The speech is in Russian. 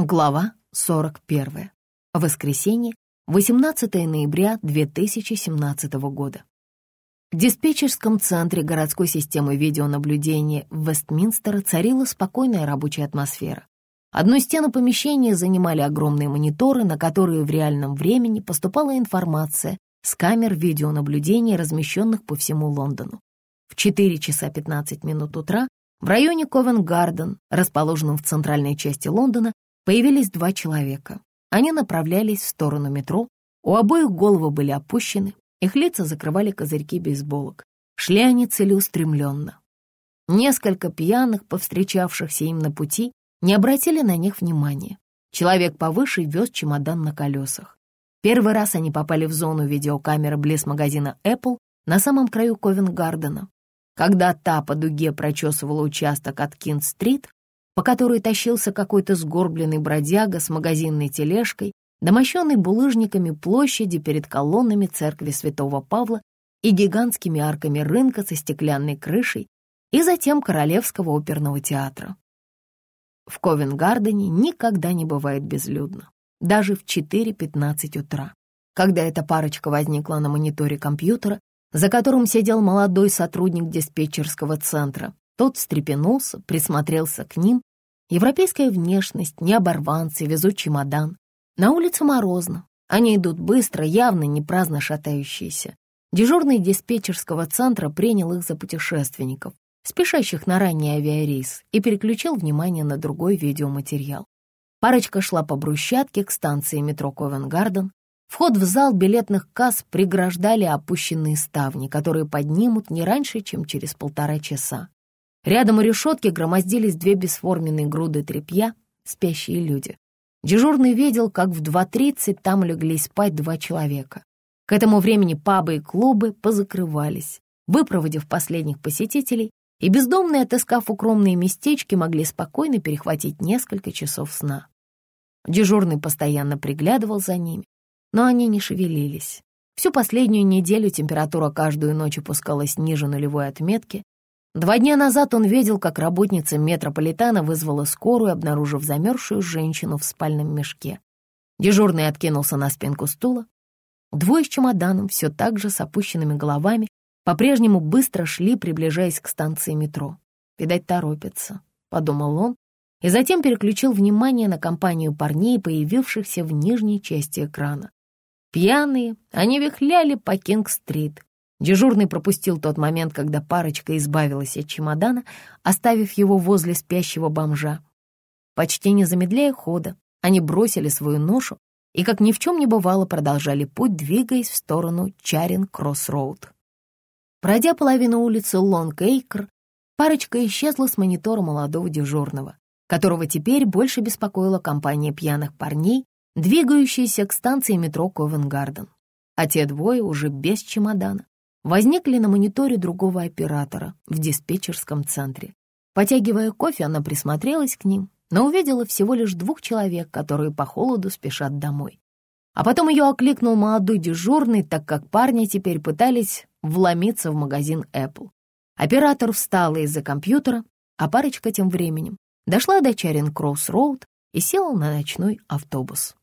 Глава 41. Воскресенье, 18 ноября 2017 года. В диспетчерском центре городской системы видеонаблюдения в Вестминстера царила спокойная рабочая атмосфера. Одну стену помещения занимали огромные мониторы, на которые в реальном времени поступала информация с камер видеонаблюдения, размещенных по всему Лондону. В 4 часа 15 минут утра в районе Ковен-Гарден, расположенном в центральной части Лондона, Появились два человека. Они направлялись в сторону метро. У обоих головы были опущены, их лица закрывали козырьки бейсболок. Шли они целеустремленно. Несколько пьяных, повстречавшихся им на пути, не обратили на них внимания. Человек повыше вез чемодан на колесах. Первый раз они попали в зону видеокамеры близ магазина Apple на самом краю Ковенгардена. Когда та по дуге прочесывала участок от Кинт-стрит, по которой тащился какой-то сгорбленный бродяга с магазинной тележкой, домощенной булыжниками площади перед колоннами церкви святого Павла и гигантскими арками рынка со стеклянной крышей и затем Королевского оперного театра. В Ковенгардене никогда не бывает безлюдно, даже в 4.15 утра. Когда эта парочка возникла на мониторе компьютера, за которым сидел молодой сотрудник диспетчерского центра, тот встрепенулся, присмотрелся к ним Европейская внешность, не оборванцы, везут чемодан. На улице морозно. Они идут быстро, явно не праздно шатающиеся. Дежурный диспетчерского центра принял их за путешественников, спешащих на ранний авиарейс, и переключил внимание на другой видеоматериал. Парочка шла по брусчатке к станции метро Ковенгарден. Вход в зал билетных касс преграждали опущенные ставни, которые поднимут не раньше, чем через полтора часа. Рядом у решетки громоздились две бесформенные груды тряпья, спящие люди. Дежурный видел, как в 2.30 там легли спать два человека. К этому времени пабы и клубы позакрывались, выпроводив последних посетителей, и бездомные, отыскав укромные местечки, могли спокойно перехватить несколько часов сна. Дежурный постоянно приглядывал за ними, но они не шевелились. Всю последнюю неделю температура каждую ночь опускалась ниже нулевой отметки, Два дня назад он видел, как работница метрополитена вызвала скорую, обнаружив замерзшую женщину в спальном мешке. Дежурный откинулся на спинку стула. Двое с чемоданом, все так же с опущенными головами, по-прежнему быстро шли, приближаясь к станции метро. «Видать, торопятся», — подумал он, и затем переключил внимание на компанию парней, появившихся в нижней части экрана. Пьяные, они вихляли по Кинг-стрит, Дежурный пропустил тот момент, когда парочка избавилась от чемодана, оставив его возле спящего бомжа. Почти не замедляя хода, они бросили свою ношу и, как ни в чем не бывало, продолжали путь, двигаясь в сторону Чаринг-Кросс-Роуд. Пройдя половину улицы Лонг-Эйкр, парочка исчезла с монитора молодого дежурного, которого теперь больше беспокоила компания пьяных парней, двигающаяся к станции метро Ковенгарден. А те двое уже без чемодана возникли на мониторе другого оператора в диспетчерском центре. Потягивая кофе, она присмотрелась к ним, но увидела всего лишь двух человек, которые по холоду спешат домой. А потом ее окликнул молодой дежурный, так как парни теперь пытались вломиться в магазин Apple. Оператор встала из-за компьютера, а парочка тем временем дошла до Чаринг-Кросс-Роуд и села на ночной автобус.